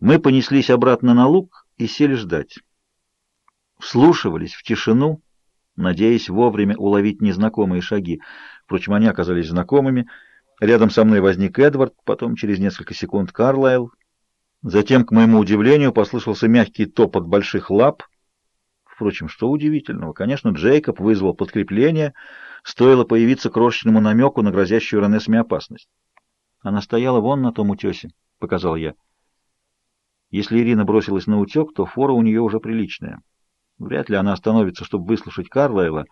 Мы понеслись обратно на луг и сели ждать. Вслушивались в тишину, надеясь вовремя уловить незнакомые шаги. Впрочем, они оказались знакомыми. Рядом со мной возник Эдвард, потом через несколько секунд Карлайл. Затем, к моему удивлению, послышался мягкий топот больших лап. Впрочем, что удивительного? Конечно, Джейкоб вызвал подкрепление, стоило появиться крошечному намеку на грозящую Ренесме опасность. Она стояла вон на том утесе, — показал я. Если Ирина бросилась на утек, то фора у нее уже приличная. Вряд ли она остановится, чтобы выслушать Карлайла.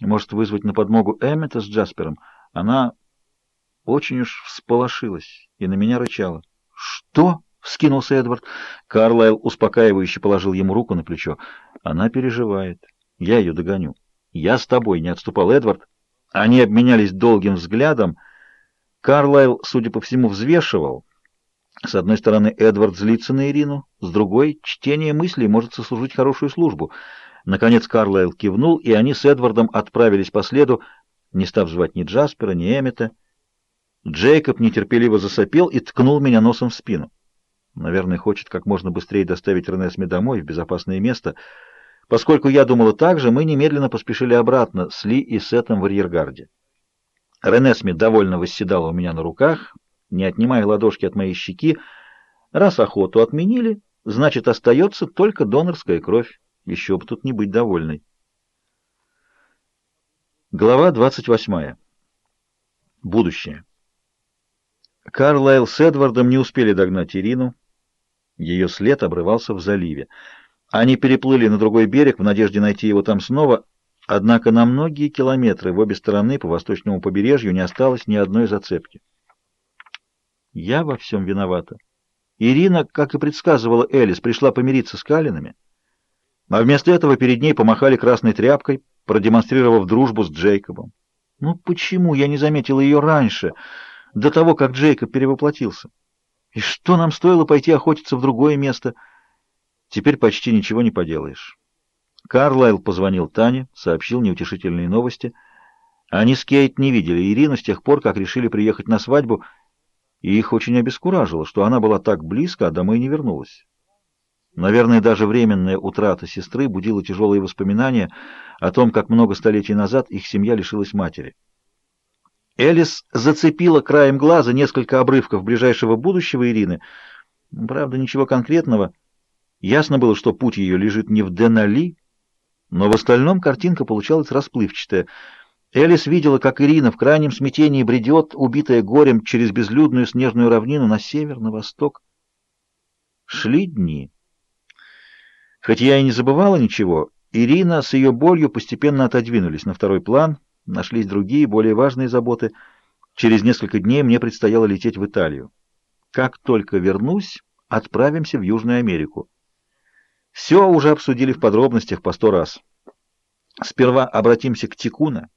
Может вызвать на подмогу Эммета с Джаспером. Она очень уж всполошилась и на меня рычала. «Что?» — вскинулся Эдвард. Карлайл успокаивающе положил ему руку на плечо. «Она переживает. Я ее догоню». «Я с тобой», — не отступал Эдвард. Они обменялись долгим взглядом. Карлайл, судя по всему, взвешивал. С одной стороны, Эдвард злится на Ирину, с другой — чтение мыслей может сослужить хорошую службу. Наконец Карлайл кивнул, и они с Эдвардом отправились по следу, не став звать ни Джаспера, ни Эммета. Джейкоб нетерпеливо засопел и ткнул меня носом в спину. Наверное, хочет как можно быстрее доставить Ренесме домой, в безопасное место. Поскольку я думала так же, мы немедленно поспешили обратно с Ли и Сетом в арьергарде. Ренесме довольно восседала у меня на руках, не отнимая ладошки от моей щеки. Раз охоту отменили, значит, остается только донорская кровь. Еще бы тут не быть довольной. Глава 28. Будущее. Карлайл с Эдвардом не успели догнать Ирину. Ее след обрывался в заливе. Они переплыли на другой берег в надежде найти его там снова, однако на многие километры в обе стороны по восточному побережью не осталось ни одной зацепки. Я во всем виновата. Ирина, как и предсказывала Элис, пришла помириться с Калинами, а вместо этого перед ней помахали красной тряпкой, продемонстрировав дружбу с Джейкобом. Ну почему я не заметила ее раньше, до того, как Джейкоб перевоплотился? И что нам стоило пойти охотиться в другое место? Теперь почти ничего не поделаешь. Карлайл позвонил Тане, сообщил неутешительные новости. Они с Кейт не видели Ирину с тех пор, как решили приехать на свадьбу, и их очень обескуражило, что она была так близко, а домой не вернулась. Наверное, даже временная утрата сестры будила тяжелые воспоминания о том, как много столетий назад их семья лишилась матери. Элис зацепила краем глаза несколько обрывков ближайшего будущего Ирины. Правда, ничего конкретного. Ясно было, что путь ее лежит не в Денали, но в остальном картинка получалась расплывчатая. Элис видела, как Ирина в крайнем смятении бредет, убитая горем, через безлюдную снежную равнину на север, на восток. Шли дни. Хоть я и не забывала ничего, Ирина с ее болью постепенно отодвинулись на второй план — нашлись другие, более важные заботы. Через несколько дней мне предстояло лететь в Италию. Как только вернусь, отправимся в Южную Америку. Все уже обсудили в подробностях по сто раз. Сперва обратимся к Тикуна,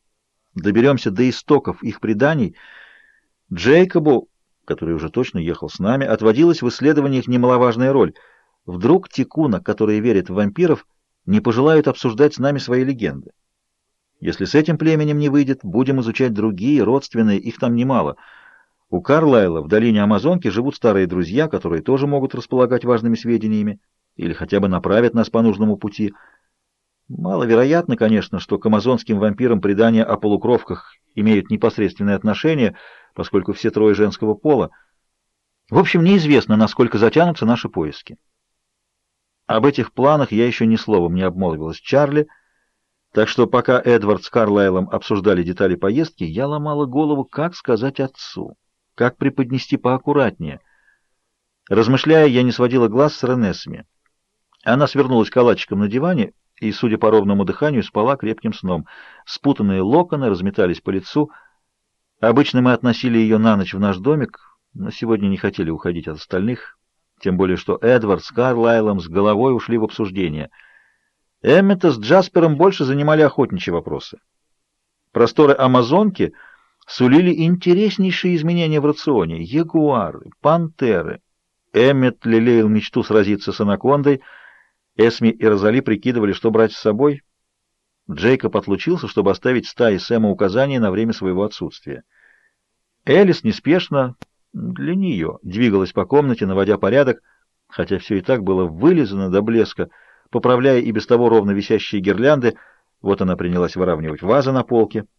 доберемся до истоков их преданий. Джейкобу, который уже точно ехал с нами, отводилась в исследованиях немаловажная роль. Вдруг Тикуна, которые верят в вампиров, не пожелают обсуждать с нами свои легенды. Если с этим племенем не выйдет, будем изучать другие, родственные, их там немало. У Карлайла в долине Амазонки живут старые друзья, которые тоже могут располагать важными сведениями или хотя бы направят нас по нужному пути. Маловероятно, конечно, что к амазонским вампирам предания о полукровках имеют непосредственное отношение, поскольку все трое женского пола. В общем, неизвестно, насколько затянутся наши поиски. Об этих планах я еще ни словом не обмолвилась Чарли, так что пока Эдвард с Карлайлом обсуждали детали поездки, я ломала голову, как сказать отцу, как преподнести поаккуратнее. Размышляя, я не сводила глаз с Ренесми. Она свернулась калачиком на диване и, судя по ровному дыханию, спала крепким сном. Спутанные локоны разметались по лицу. Обычно мы относили ее на ночь в наш домик, но сегодня не хотели уходить от остальных, тем более что Эдвард с Карлайлом с головой ушли в обсуждение — Эммета с Джаспером больше занимали охотничьи вопросы. Просторы Амазонки сулили интереснейшие изменения в рационе. Ягуары, пантеры. Эммет лелеял мечту сразиться с анакондой. Эсми и Розали прикидывали, что брать с собой. Джейкоб отлучился, чтобы оставить стае Сэма указания на время своего отсутствия. Элис неспешно, для нее, двигалась по комнате, наводя порядок, хотя все и так было вылизано до блеска, поправляя и без того ровно висящие гирлянды. Вот она принялась выравнивать вазы на полке —